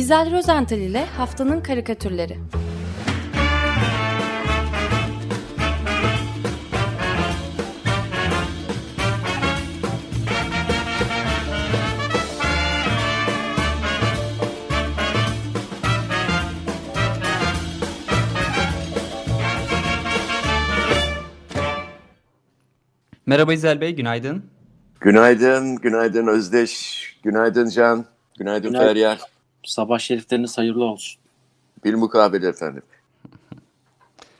İzel Rozental ile Haftanın Karikatürleri Merhaba İzel Bey, günaydın. Günaydın, günaydın Özdeş, günaydın Can, günaydın, günaydın. Feryal. Sabah şerifleriniz hayırlı olsun. Bir mukabele efendim.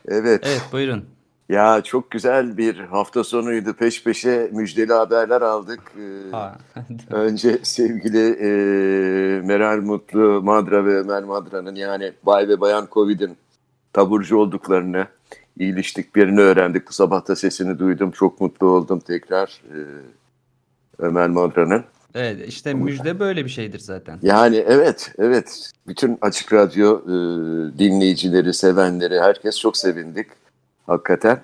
Evet. Evet, buyurun. Ya çok güzel bir hafta sonuydu. Peş peşe müjdeli haberler aldık. Ee, önce sevgili e, Meral Mutlu Madra ve Ömer Madra'nın yani Bay ve Bayan Covid'in taburcu olduklarını, iyileştiklerini öğrendik. Bu sabah da sesini duydum. Çok mutlu oldum tekrar e, Ömer Madra'nın. Evet işte müjde böyle bir şeydir zaten. Yani evet evet bütün Açık Radyo e, dinleyicileri, sevenleri herkes çok sevindik hakikaten.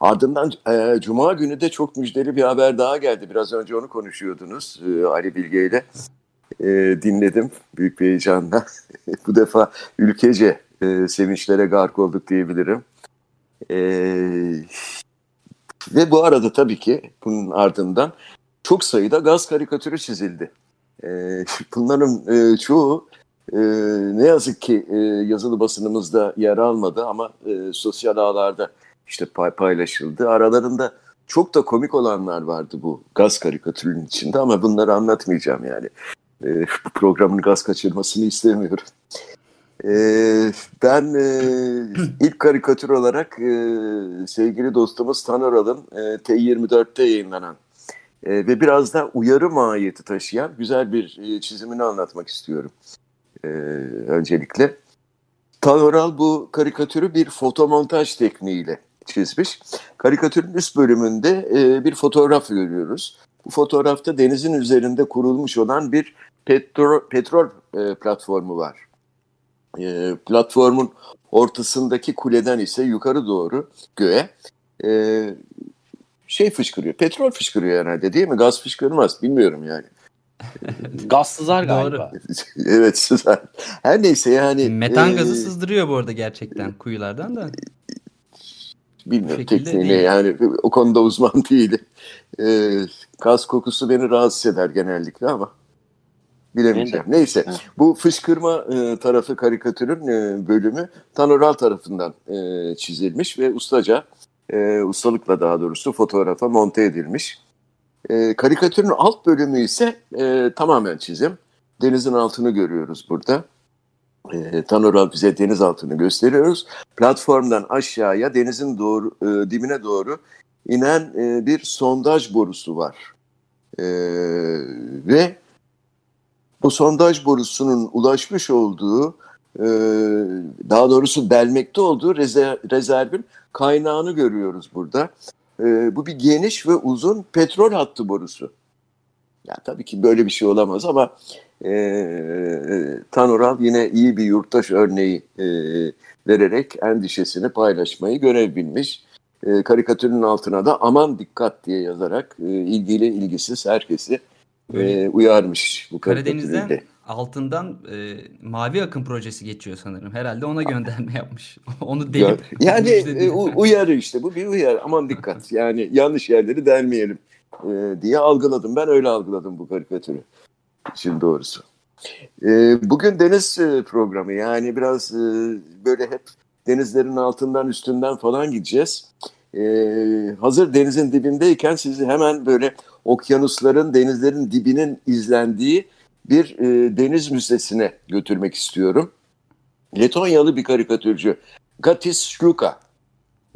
Ardından e, Cuma günü de çok müjdeli bir haber daha geldi. Biraz önce onu konuşuyordunuz e, Ali Bilge ile. E, dinledim büyük bir heyecanla. Bu defa ülkece e, sevinçlere gark olduk diyebilirim. E, ve bu arada tabii ki bunun ardından çok sayıda gaz karikatürü çizildi. E, bunların e, çoğu e, ne yazık ki e, yazılı basınımızda yer almadı ama e, sosyal ağlarda işte pay, paylaşıldı. Aralarında çok da komik olanlar vardı bu gaz karikatürünün içinde ama bunları anlatmayacağım yani. E, bu programın gaz kaçırmasını istemiyorum. E, ben e, ilk karikatür olarak e, sevgili dostumuz Taner Alın e, T24'te yayınlanan e, ve biraz da uyarı mahiyeti taşıyan güzel bir e, çizimini anlatmak istiyorum e, öncelikle. Tanoral bu karikatürü bir fotomontaj tekniğiyle çizmiş. Karikatürün üst bölümünde e, bir fotoğraf görüyoruz. Bu fotoğrafta denizin üzerinde kurulmuş olan bir petrol, petrol e, platformu var. E, platformun ortasındaki kuleden ise yukarı doğru göğe e, şey fışkırıyor. Petrol fışkırıyor herhalde değil mi? Gaz fışkırmaz. Bilmiyorum yani. Gaz sızar galiba. evet sızar. Her neyse yani. Metan e, gazı sızdırıyor bu arada gerçekten kuyulardan da. Bilmiyorum tekniğini değil. yani o konuda uzman değilim. E, gaz kokusu beni rahatsız eder genellikle ama bilemeyeceğim. Neyse bu fışkırma e, tarafı karikatürün e, bölümü Tanoral tarafından e, çizilmiş ve ustaca e, ustalıkla daha doğrusu fotoğrafa monte edilmiş. E, karikatürün alt bölümü ise e, tamamen çizim. Denizin altını görüyoruz burada. E, Tanoral bize deniz altını gösteriyoruz. Platformdan aşağıya denizin doğru e, dibine doğru inen e, bir sondaj borusu var. E, ve bu sondaj borusunun ulaşmış olduğu e, daha doğrusu delmekte olduğu rezerv, rezervin kaynağını görüyoruz burada. E, bu bir geniş ve uzun petrol hattı borusu. Ya tabii ki böyle bir şey olamaz ama e, Tanoral yine iyi bir yurttaş örneği e, vererek endişesini paylaşmayı görev bilmiş. E, karikatürün altına da aman dikkat diye yazarak e, ilgili ilgisiz herkesi e, uyarmış bu Karadeniz'den altından e, Mavi Akım projesi geçiyor sanırım. Herhalde ona gönderme yapmış. Onu delip. Yani e, uyarı işte bu bir uyarı. Aman dikkat yani yanlış yerleri delmeyelim e, diye algıladım. Ben öyle algıladım bu karikatürü. Şimdi doğrusu. E, bugün deniz e, programı yani biraz e, böyle hep denizlerin altından üstünden falan gideceğiz. E, hazır denizin dibindeyken sizi hemen böyle okyanusların denizlerin dibinin izlendiği bir e, deniz müzesine götürmek istiyorum. Letonyalı bir karikatürcü Gatis Şluka.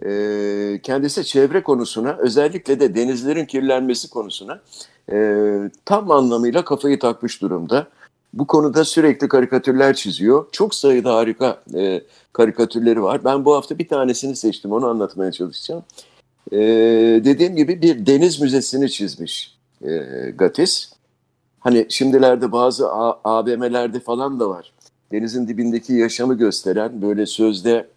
E, kendisi çevre konusuna özellikle de denizlerin kirlenmesi konusuna e, tam anlamıyla kafayı takmış durumda. Bu konuda sürekli karikatürler çiziyor. Çok sayıda harika e, karikatürleri var. Ben bu hafta bir tanesini seçtim. Onu anlatmaya çalışacağım. E, dediğim gibi bir deniz müzesini çizmiş e, Gatis. Hani şimdilerde bazı AVM'lerde falan da var. Denizin dibindeki yaşamı gösteren böyle sözde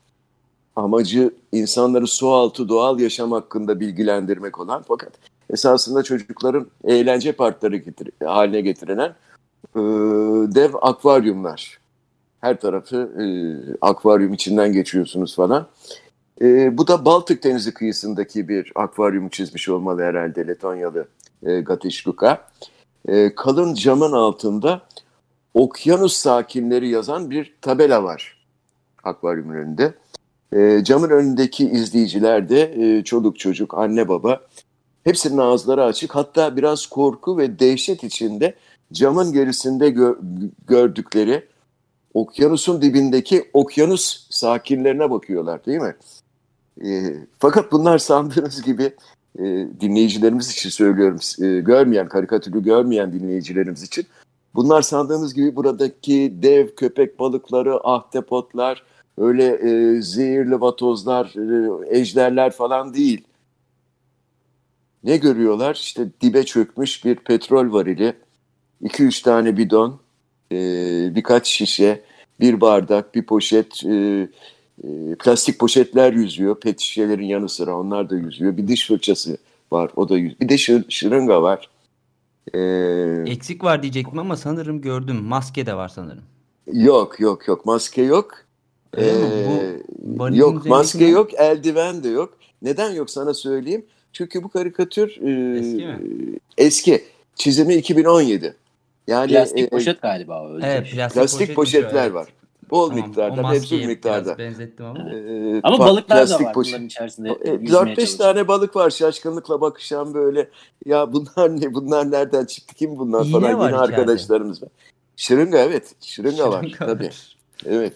amacı insanları su altı doğal yaşam hakkında bilgilendirmek olan fakat esasında çocukların eğlence parkları getir haline getirilen e, dev akvaryumlar. Her tarafı e, akvaryum içinden geçiyorsunuz falan. E, bu da Baltık Denizi kıyısındaki bir akvaryum çizmiş olmalı herhalde Letonyalı e, Gatiş Luka. E, kalın camın altında okyanus sakinleri yazan bir tabela var akvaryumun önünde. E, camın önündeki izleyiciler de e, çoluk çocuk, anne baba hepsinin ağızları açık. Hatta biraz korku ve dehşet içinde camın gerisinde gö gördükleri okyanusun dibindeki okyanus sakinlerine bakıyorlar değil mi? E, fakat bunlar sandığınız gibi e, dinleyicilerimiz için söylüyorum, e, görmeyen, karikatürü görmeyen dinleyicilerimiz için bunlar sandığınız gibi buradaki dev köpek balıkları, ahtapotlar, öyle e, zehirli vatozlar, e, ejderler falan değil. Ne görüyorlar? İşte dibe çökmüş bir petrol varili, 2-3 tane bidon, e, birkaç şişe, bir bardak, bir poşet, e, e, plastik poşetler yüzüyor. Pet şişelerin yanı sıra onlar da yüzüyor. Bir diş fırçası var, o da yüzüyor. Bir de şır, şırınga var. Ee, Eksik var diyecektim ama sanırım gördüm. Maske de var sanırım. Yok yok yok maske yok. Ee, yok maske mi? yok, eldiven de yok. Neden yok sana söyleyeyim. Çünkü bu karikatür e, eski mi? Eski. Çizimi 2017. Yani plastik e, poşet galiba öyle. Evet, plastik, plastik poşetler var. Bol tamam, miktarda, mevcut miktarda. benzettim ama. Ee, ama balıklar da var poşet. bunların içerisinde. 4-5 tane balık var şaşkınlıkla bakışan böyle. Ya bunlar ne? Bunlar nereden çıktı? Kim bunlar İğne falan. Yine arkadaşlarımız var. Şırınga evet. Şırınga, Şırınga var. Tabii. Evet.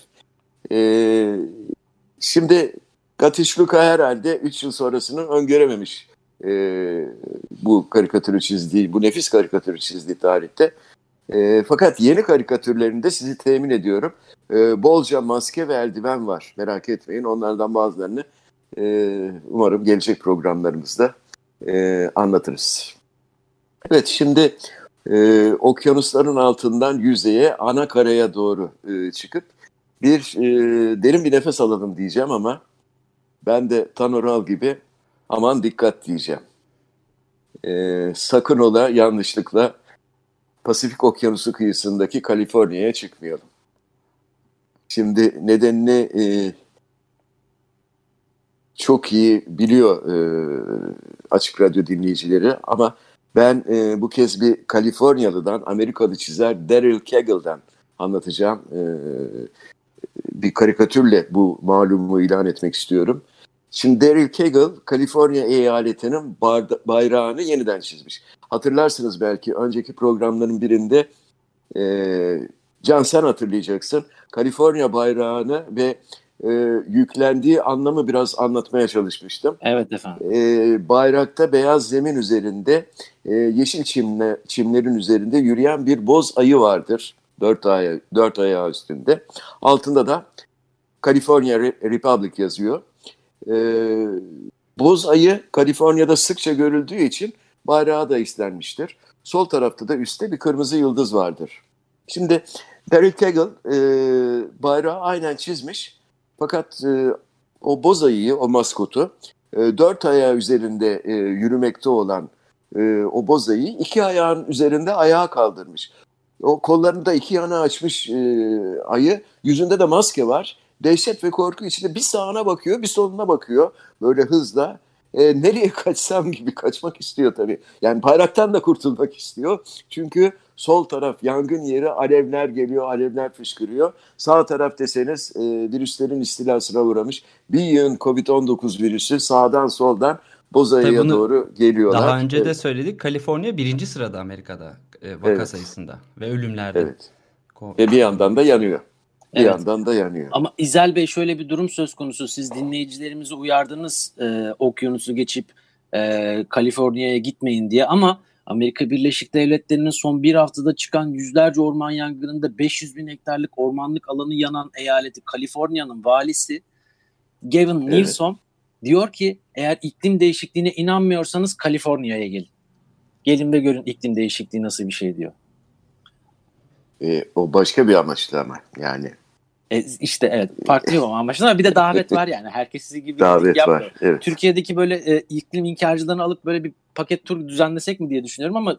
Ee, şimdi Gatiş Luka herhalde 3 yıl sonrasını öngörememiş. Ee, bu karikatürü çizdiği, bu nefis karikatürü çizdiği tarihte. E, fakat yeni karikatürlerinde sizi temin ediyorum. E, bolca maske ve eldiven var. Merak etmeyin. Onlardan bazılarını e, umarım gelecek programlarımızda e, anlatırız. Evet şimdi e, okyanusların altından yüzeye, ana karaya doğru e, çıkıp bir e, derin bir nefes alalım diyeceğim ama ben de Tanoral gibi aman dikkat diyeceğim. E, sakın ola yanlışlıkla Pasifik Okyanusu kıyısındaki Kaliforniya'ya çıkmayalım. Şimdi nedenini e, çok iyi biliyor e, Açık Radyo dinleyicileri ama ben e, bu kez bir Kaliforniyalı'dan, Amerikalı çizer Daryl Kegel'den anlatacağım. E, bir karikatürle bu malumu ilan etmek istiyorum. Şimdi Daryl Kegel, Kaliforniya eyaletinin bayrağını yeniden çizmiş. Hatırlarsınız belki önceki programların birinde e, Can sen hatırlayacaksın. Kaliforniya bayrağını ve e, yüklendiği anlamı biraz anlatmaya çalışmıştım. Evet efendim. E, bayrakta beyaz zemin üzerinde e, yeşil çimle, çimlerin üzerinde yürüyen bir boz ayı vardır. Dört, aya, dört ayağı üstünde. Altında da California Republic yazıyor. E, boz ayı Kaliforniya'da sıkça görüldüğü için bayrağı da istenmiştir. Sol tarafta da üstte bir kırmızı yıldız vardır. Şimdi Daryl Kegel e, bayrağı aynen çizmiş. Fakat e, o boz ayıyı, o maskotu e, dört ayağı üzerinde e, yürümekte olan e, o boz ayıyı iki ayağın üzerinde ayağa kaldırmış. O kollarını da iki yana açmış e, ayı. Yüzünde de maske var. Dehşet ve korku içinde bir sağına bakıyor, bir soluna bakıyor. Böyle hızla e, nereye kaçsam gibi kaçmak istiyor tabii. Yani bayraktan da kurtulmak istiyor. Çünkü sol taraf yangın yeri alevler geliyor, alevler fışkırıyor. Sağ taraf deseniz e, virüslerin istilasına uğramış. Bir yığın Covid-19 virüsü sağdan soldan Bozaya'ya doğru geliyorlar. Daha önce evet. de söyledik. Kaliforniya birinci sırada Amerika'da e, vaka evet. sayısında ve ölümlerde. Evet. Ve bir yandan da yanıyor. Bir evet. yandan da yanıyor. Ama İzel Bey şöyle bir durum söz konusu. Siz dinleyicilerimizi uyardınız e, okyanusu geçip e, Kaliforniya'ya gitmeyin diye ama Amerika Birleşik Devletleri'nin son bir haftada çıkan yüzlerce orman yangınında 500 bin hektarlık ormanlık alanı yanan eyaleti Kaliforniya'nın valisi Gavin evet. Newsom diyor ki eğer iklim değişikliğine inanmıyorsanız Kaliforniya'ya gelin. Gelin ve görün iklim değişikliği nasıl bir şey diyor. E, o başka bir amaçlı ama yani e, işte evet farklı bir amaçlı ama bir de davet var yani. Herkes sizi gibi davet yapmıyor. var. Evet. Türkiye'deki böyle e, iklim inkarcılarını alıp böyle bir paket tur düzenlesek mi diye düşünüyorum ama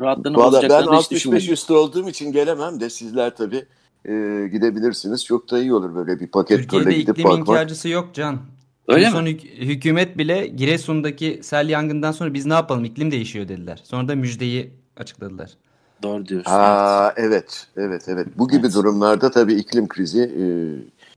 rahatlarını Valla ben 65 üstü olduğum için gelemem de sizler tabii e, gidebilirsiniz. Çok da iyi olur böyle bir paket Türkiye'de gidip iklim bakmak. inkarcısı yok Can. Öyle En son mi? hük- hükümet bile Giresun'daki sel yangından sonra biz ne yapalım iklim değişiyor dediler. Sonra da müjdeyi açıkladılar. Doğru diyorsun. Aa, evet, evet, evet. Bu gibi Evet. durumlarda tabii iklim krizi e,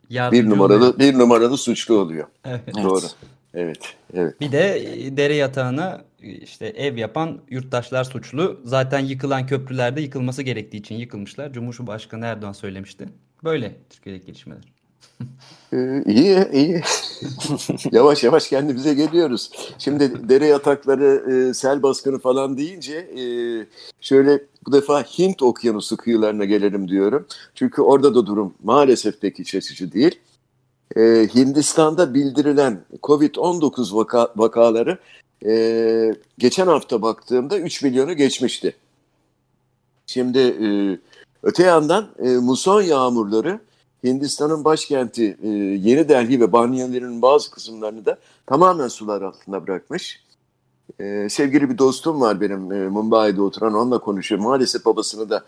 Yardımcı bir numaralı oluyor. bir numaralı suçlu oluyor. Evet. Doğru. Evet, evet. Bir de e, dere yatağına e, işte ev yapan yurttaşlar suçlu. Zaten yıkılan köprülerde yıkılması gerektiği için yıkılmışlar. Cumhurbaşkanı Erdoğan söylemişti. Böyle Türkiye'deki gelişmeler. Ee, iyi, iyi. yavaş yavaş kendimize geliyoruz. Şimdi dere yatakları, e, sel baskını falan deyince e, şöyle bu defa Hint okyanusu kıyılarına gelelim diyorum. Çünkü orada da durum maalesef pek iç açıcı değil. E, Hindistan'da bildirilen COVID-19 vaka, vakaları e, geçen hafta baktığımda 3 milyonu geçmişti. Şimdi e, öte yandan e, muson yağmurları Hindistan'ın başkenti e, Yeni Delhi ve Banyalarının bazı kısımlarını da tamamen sular altında bırakmış. E, sevgili bir dostum var benim e, Mumbai'de oturan onunla konuşuyorum. Maalesef babasını da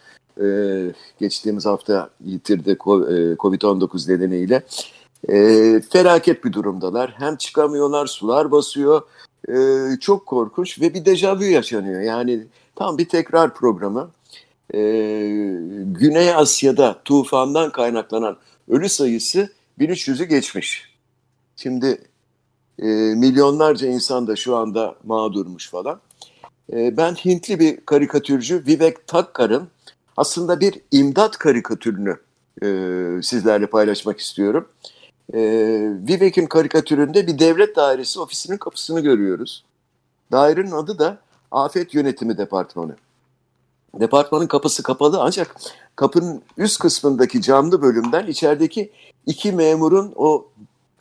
geçtiğimiz hafta yitirdi ko- e, Covid-19 nedeniyle. Felaket bir durumdalar. Hem çıkamıyorlar, sular basıyor. Çok korkunç ve bir dejavu yaşanıyor. Yani tam bir tekrar programı. E, Güney Asya'da tufandan kaynaklanan ölü sayısı 1300'ü geçmiş. Şimdi e, milyonlarca insan da şu anda mağdurmuş falan. E, ben Hintli bir karikatürcü Vivek Thakkar'ın aslında bir imdat karikatürünü e, sizlerle paylaşmak istiyorum. E, Vivek'in karikatüründe bir devlet dairesi ofisinin kapısını görüyoruz. Dairenin adı da Afet Yönetimi Departmanı. Departmanın kapısı kapalı ancak kapının üst kısmındaki camlı bölümden içerideki iki memurun o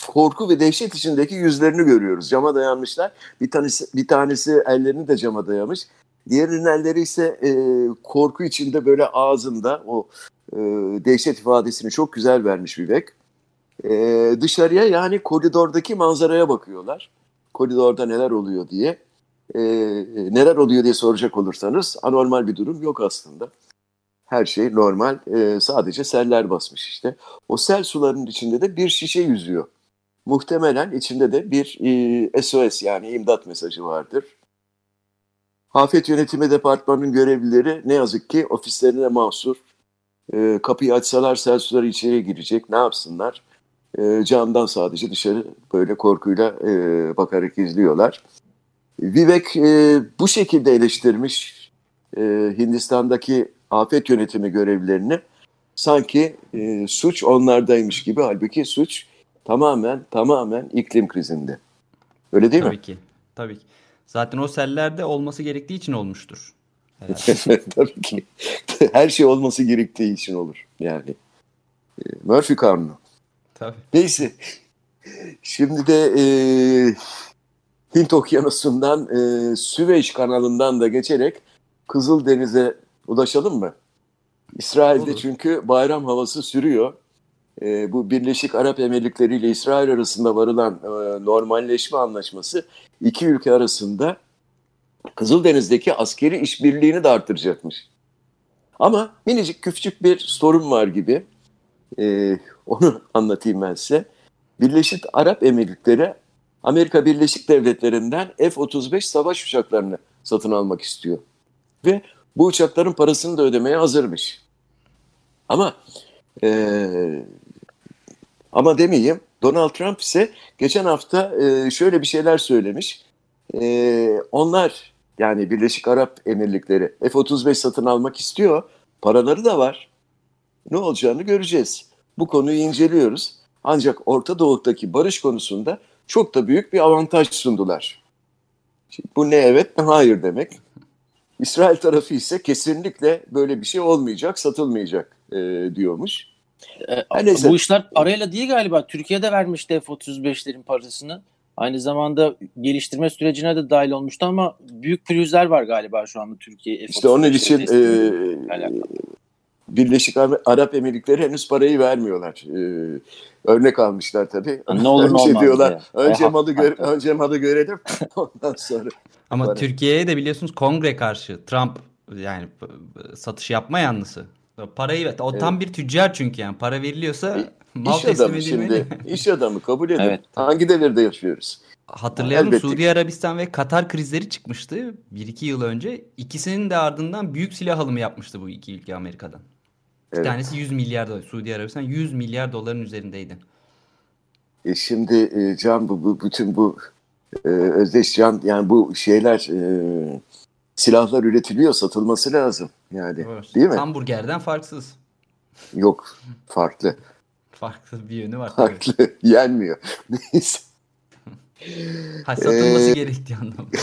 korku ve dehşet içindeki yüzlerini görüyoruz. Cama dayanmışlar. Bir tanesi, bir tanesi ellerini de cama dayamış. Diğerinin elleri ise e, korku içinde böyle ağzında o e, dehşet ifadesini çok güzel vermiş Vivek. E, dışarıya yani koridordaki manzaraya bakıyorlar. Koridorda neler oluyor diye. E, neler oluyor diye soracak olursanız anormal bir durum yok aslında. Her şey normal. E, sadece seller basmış işte. O sel sularının içinde de bir şişe yüzüyor. Muhtemelen içinde de bir e, SOS yani imdat mesajı vardır. Afet Yönetimi Departmanı'nın görevlileri ne yazık ki ofislerine mahsur. E, kapıyı açsalar sel suları içeriye girecek. Ne yapsınlar? E, camdan sadece dışarı böyle korkuyla e, bakarak izliyorlar. Vivek e, bu şekilde eleştirmiş e, Hindistan'daki afet yönetimi görevlilerini. Sanki e, suç onlardaymış gibi halbuki suç tamamen tamamen iklim krizinde. Öyle değil Tabii mi? ki. Tabii ki. Zaten o sellerde olması gerektiği için olmuştur. Tabii ki. Her şey olması gerektiği için olur yani. E, Murphy kanunu. Tabii. Neyse. Şimdi de e, Hint Okyanusu'ndan e, Süveyş kanalından da geçerek Kızıldeniz'e ulaşalım mı? İsrail'de Olur. çünkü bayram havası sürüyor. E, bu Birleşik Arap Emirlikleri ile İsrail arasında varılan e, normalleşme anlaşması iki ülke arasında Kızıldeniz'deki askeri işbirliğini de artıracakmış. Ama minicik küçük bir sorun var gibi. E, onu anlatayım ben size. Birleşik Arap Emirlikleri Amerika Birleşik Devletleri'nden F-35 savaş uçaklarını satın almak istiyor. Ve bu uçakların parasını da ödemeye hazırmış. Ama eee, ama demeyeyim Donald Trump ise geçen hafta eee, şöyle bir şeyler söylemiş. Eee, onlar yani Birleşik Arap Emirlikleri F-35 satın almak istiyor. Paraları da var. Ne olacağını göreceğiz. Bu konuyu inceliyoruz. Ancak Orta Doğu'daki barış konusunda çok da büyük bir avantaj sundular. Şimdi bu ne evet ne hayır demek. İsrail tarafı ise kesinlikle böyle bir şey olmayacak, satılmayacak e, diyormuş. E, neyse. bu işler parayla değil galiba. Türkiye'de vermişti F-35'lerin parasını. Aynı zamanda geliştirme sürecine de dahil olmuştu ama büyük pürüzler var galiba şu anda Türkiye F-35'lerin İşte onun için e. Birleşik Arap Emirlikleri henüz parayı vermiyorlar. E, örnek almışlar tabii. Ne olur ne Önce olmaz diyorlar, diye. önce E, malı haklı. önce malı görelim ondan sonra. Ama. Türkiye'ye de biliyorsunuz kongre karşı Trump yani satış yapma yanlısı. Parayı o tam bir tüccar çünkü yani para veriliyorsa e, mal iş adamı şimdi iş adamı kabul edin. Evet. Hangi devirde yaşıyoruz? Hatırlayalım Elbette. Suudi Arabistan ve Katar krizleri çıkmıştı 1-2 yıl önce. İkisinin de ardından büyük silah alımı yapmıştı bu iki ülke Amerika'dan. Bir evet. tanesi 100 milyar dolar. Suudi Arabistan 100 milyar doların üzerindeydi. E şimdi e, Can bu, bu bütün bu e, Özdeş Can yani bu şeyler e, silahlar üretiliyor satılması lazım yani evet. değil mi? Hamburgerden farksız. Yok farklı. farklı bir yönü var. Farklı tabii. yenmiyor. Neyse. ha, satılması ee, gerektiği anlamda.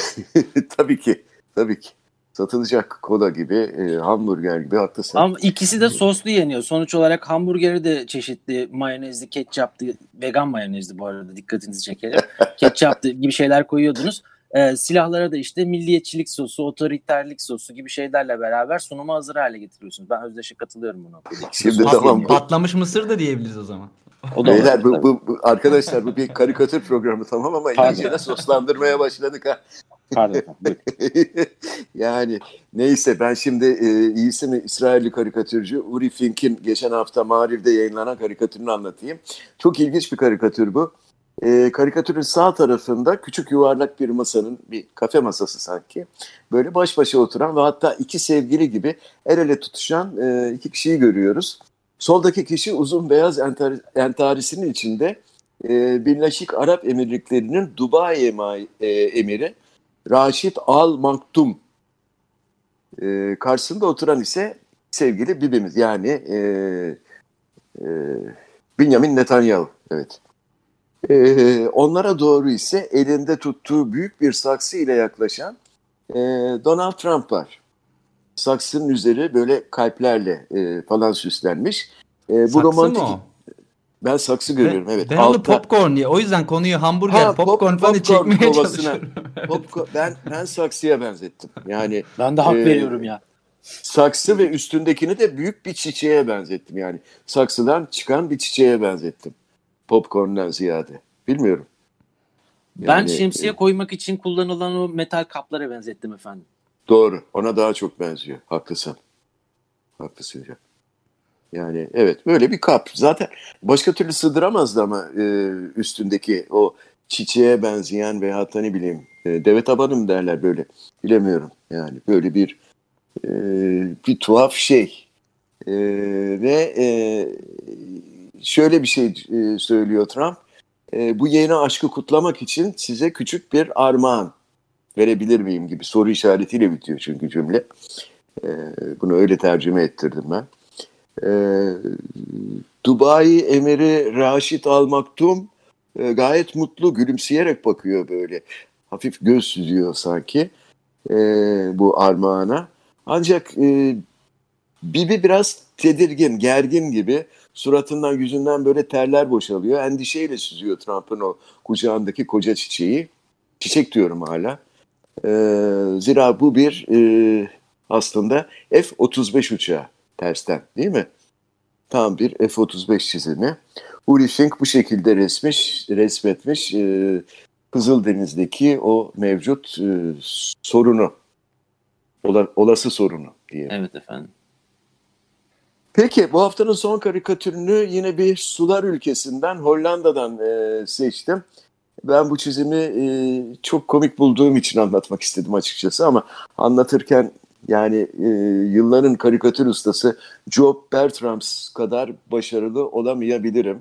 tabii ki tabii ki satılacak kola gibi, e, hamburger gibi haklısın. Ama ikisi de soslu yeniyor. Sonuç olarak hamburgeri de çeşitli mayonezli, ketçaplı, vegan mayonezli bu arada dikkatinizi çekerim. ketçaplı gibi şeyler koyuyordunuz. E, silahlara da işte milliyetçilik sosu, otoriterlik sosu gibi şeylerle beraber sunumu hazır hale getiriyorsunuz. Ben Özdeş'e katılıyorum buna. Şimdi tamam. Patlamış mısır da diyebiliriz o zaman. O da Beyler bu, bu, bu, arkadaşlar bu bir karikatür programı tamam ama iyice de soslandırmaya başladık ha. Pardon. yani neyse ben şimdi e, iyisi mi İsrailli karikatürcü Uri Fink'in geçen hafta Mariv'de yayınlanan karikatürünü anlatayım. Çok ilginç bir karikatür bu. E, karikatürün sağ tarafında küçük yuvarlak bir masanın bir kafe masası sanki. Böyle baş başa oturan ve hatta iki sevgili gibi el ele tutuşan e, iki kişiyi görüyoruz. Soldaki kişi uzun beyaz entar entarisinin içinde e, Birleşik Arap Emirlikleri'nin Dubai e, emiri Raşit Al Maktum. E, karşısında oturan ise sevgili Bibimiz yani e, e, Benjamin Netanyahu. Evet. E, onlara doğru ise elinde tuttuğu büyük bir saksı ile yaklaşan e, Donald Trump var. Saksının üzeri böyle kalplerle e, falan süslenmiş. E, bu Saksı romantik... mı o? Ben saksı görüyorum ben, evet. Ben Altta... onu popcorn diye. O yüzden konuyu hamburger, ha, popcorn pop, falan çekmeye çalışıyorum. popcorn, ben ben saksıya benzettim. Yani ben de hak e, veriyorum ya. Saksı ve üstündekini de büyük bir çiçeğe benzettim yani. Saksıdan çıkan bir çiçeğe benzettim. Popcorn'dan ziyade. Bilmiyorum. Yani, ben şemsiye e, koymak için kullanılan o metal kaplara benzettim efendim. Doğru. Ona daha çok benziyor. Haklısın. Haklısın hocam. Yani evet böyle bir kap. Zaten başka türlü sığdıramazdı ama e, üstündeki o çiçeğe benzeyen veya hatta ne bileyim e, deve tabanı mı derler böyle bilemiyorum. Yani böyle bir e, bir tuhaf şey. E, ve e, şöyle bir şey e, söylüyor Trump. E, bu yeni aşkı kutlamak için size küçük bir armağan verebilir miyim gibi soru işaretiyle bitiyor çünkü cümle. E, bunu öyle tercüme ettirdim ben. E, Dubai Emiri Raşit Al Maktum e, gayet mutlu gülümseyerek bakıyor böyle. Hafif göz süzüyor sanki e, bu armağana. Ancak e, Bibi biraz tedirgin, gergin gibi. Suratından, yüzünden böyle terler boşalıyor. Endişeyle süzüyor Trump'ın o kucağındaki koca çiçeği. Çiçek diyorum hala. E, zira bu bir e, aslında F-35 uçağı tersten değil mi? Tam bir F-35 çizimi. Uri Fink bu şekilde resmiş, resmetmiş e, Kızıldeniz'deki o mevcut e, sorunu, ola, olası sorunu diye. Evet efendim. Peki bu haftanın son karikatürünü yine bir sular ülkesinden Hollanda'dan e, seçtim. Ben bu çizimi e, çok komik bulduğum için anlatmak istedim açıkçası ama anlatırken yani e, yılların karikatür ustası Job Bertrams kadar başarılı olamayabilirim.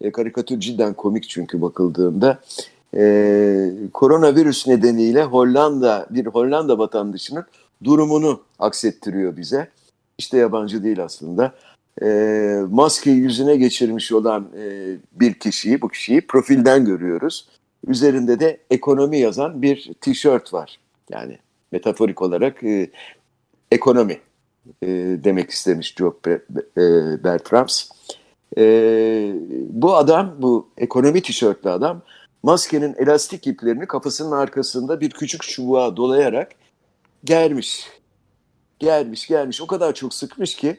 E, karikatür cidden komik çünkü bakıldığında. E, koronavirüs nedeniyle Hollanda bir Hollanda vatandaşının durumunu aksettiriyor bize. İşte yabancı değil aslında. E, maskeyi yüzüne geçirmiş olan e, bir kişiyi, bu kişiyi profilden görüyoruz. Üzerinde de ekonomi yazan bir tişört var. Yani metaforik olarak e, ekonomi e, demek istemiş Job e, Bertrams. E, bu adam, bu ekonomi tişörtlü adam maskenin elastik iplerini kafasının arkasında bir küçük çubuğa dolayarak germiş. Germiş, germiş. O kadar çok sıkmış ki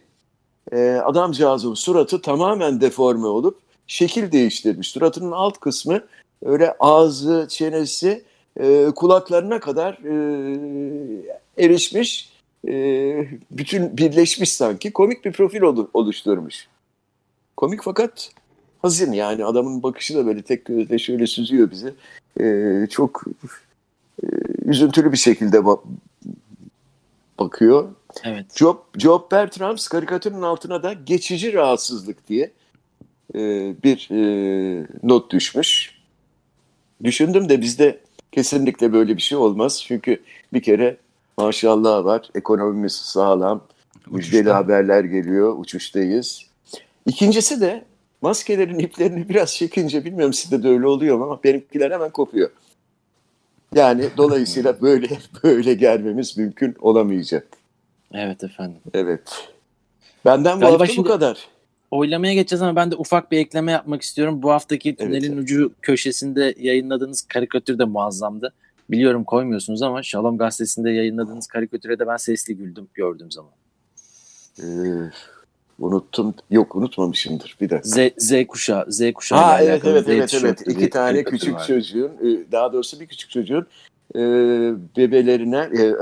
e, adamcağızın suratı tamamen deforme olup şekil değiştirmiş. Suratının alt kısmı öyle ağzı, çenesi, e, kulaklarına kadar e, erişmiş e, bütün birleşmiş sanki komik bir profil oluşturmuş. Komik fakat hazin yani adamın bakışı da böyle tek gözle şöyle süzüyor bizi. E, çok e, üzüntülü bir şekilde ba- bakıyor. Evet. Job, Job Bertrams karikatürün altına da geçici rahatsızlık diye e, bir e, not düşmüş. Düşündüm de bizde kesinlikle böyle bir şey olmaz. Çünkü bir kere maşallah var, ekonomimiz sağlam, müjdeli haberler geliyor, uçuştayız. İkincisi de maskelerin iplerini biraz çekince bilmiyorum sizde de öyle oluyor ama benimkiler hemen kopuyor. Yani dolayısıyla böyle böyle gelmemiz mümkün olamayacak. Evet efendim. Evet. Benden bu hafta bu kadar. Oylamaya geçeceğiz ama ben de ufak bir ekleme yapmak istiyorum. Bu haftaki Tünelin evet. Ucu köşesinde yayınladığınız karikatür de muazzamdı. Biliyorum koymuyorsunuz ama Şalom Gazetesi'nde yayınladığınız karikatüre de ben sesli güldüm gördüğüm zaman. Ee, unuttum. Yok unutmamışımdır. Bir dakika. Z, Z kuşağı. Z kuşağı. Ha evet evet evet evet. İki tane küçük var. çocuğun e, daha doğrusu bir küçük çocuğun e, bebelerine e,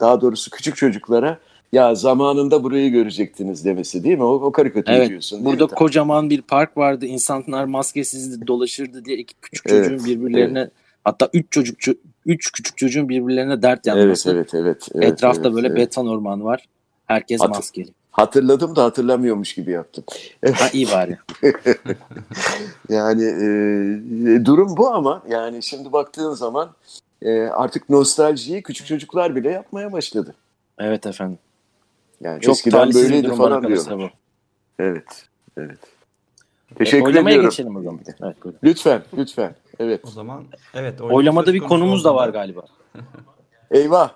daha doğrusu küçük çocuklara ya zamanında burayı görecektiniz demesi değil mi? O, o karikatür evet, diyorsun. Burada mi? kocaman bir park vardı. İnsanlar maskesiz dolaşırdı diye iki küçük çocuğun evet, birbirlerine evet. hatta üç çocuk üç küçük çocuğun birbirlerine dert yanması. Evet evet evet. evet Etrafta evet, böyle evet. beton orman var. Herkes Hat- maskeli. Hatırladım da hatırlamıyormuş gibi yaptım. ha iyi bari. yani e, durum bu ama yani şimdi baktığın zaman e, artık nostaljiyi küçük çocuklar bile yapmaya başladı. Evet efendim. Yani Çok eskiden böyleydi falan diyorlar. Bu. Evet, evet. Teşekkür e, oylamaya ediyorum. geçelim o zaman. Evet, lütfen, lütfen. Evet. O zaman evet. Oylamada bir konumuz da var galiba. Eyvah.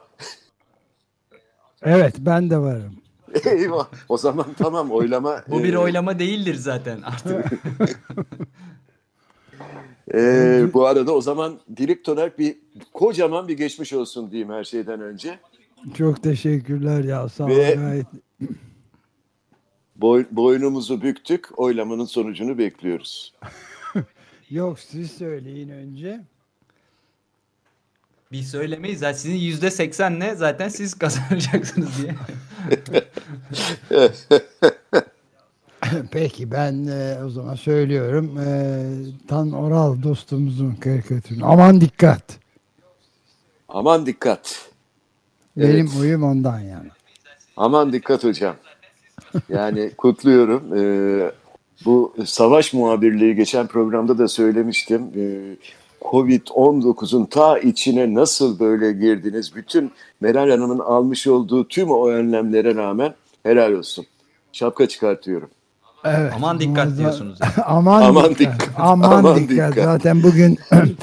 Evet, ben de varım. Eyvah. O zaman tamam oylama. Bu bir oylama değildir zaten artık. ee, bu arada o zaman direkt olarak bir kocaman bir geçmiş olsun diyeyim her şeyden önce. Çok teşekkürler ya sağ olun. Ve boy, boynumuzu büktük oylamanın sonucunu bekliyoruz. Yok siz söyleyin önce. Bir söylemeyiz. Zaten sizin yüzde seksenle zaten siz kazanacaksınız diye. Peki ben e, o zaman söylüyorum. E, Tan Oral dostumuzun karikatürünü. Aman dikkat. Aman dikkat. Benim evet. oyum ondan yani. Aman dikkat hocam. Yani kutluyorum. Ee, bu savaş muhabirliği geçen programda da söylemiştim. Ee, Covid-19'un ta içine nasıl böyle girdiniz? Bütün Meral Hanım'ın almış olduğu tüm o önlemlere rağmen helal olsun. Şapka çıkartıyorum. Evet, aman dikkat diyorsunuz. Yani. aman, aman dikkat. dikkat. Aman, aman dikkat. dikkat. Zaten bugün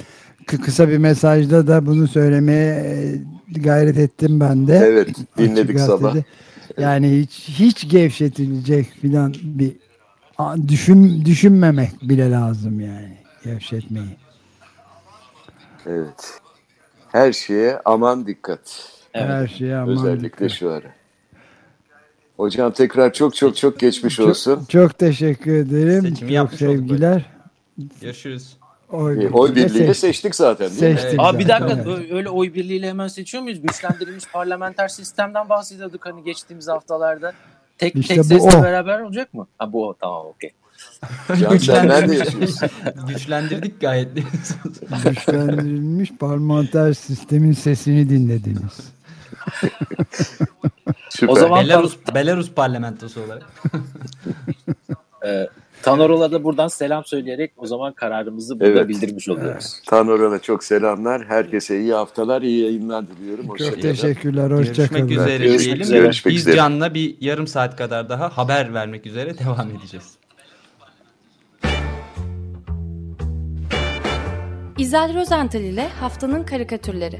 kısa bir mesajda da bunu söylemeye e, gayret ettim ben de. Evet dinledik sabah. Yani hiç hiç gevşetilecek filan bir düşün düşünmemek bile lazım yani gevşetmeyi. Evet. Her şeye aman dikkat. Evet. Her şeye aman Özellikle dikkat. şu ara. Hocam tekrar çok çok çok geçmiş olsun. Çok, çok teşekkür ederim. Seçimi çok sevgiler. Görüşürüz. Oy, oy birliğiyle seçtik zaten değil seçtik mi? Abi bir dakika evet. öyle oy birliğiyle hemen seçiyor muyuz? Güçlendirilmiş parlamenter sistemden bahsediyorduk hani geçtiğimiz haftalarda. Tek işte tek sesle beraber olacak mı? Ha bu o tamam okey. Yaşıyorsun? Güçlendirdik gayet. Güçlendirilmiş parlamenter sistemin sesini dinlediniz. Süper. O zaman Belarus, Belarus parlamentosu olarak. ee, Tanorol'a da buradan selam söyleyerek o zaman kararımızı burada evet. bildirmiş oluyoruz. Tanorol'a çok selamlar. Herkese iyi haftalar, iyi yayınlar diliyorum. Çok hoşça teşekkürler. Hoşçakalın. Görüşmek üzere Görüşmek diyelim. Üzere. Görüşmek Biz üzere. Can'la bir yarım saat kadar daha haber vermek üzere devam edeceğiz. İzel Rozental ile Haftanın Karikatürleri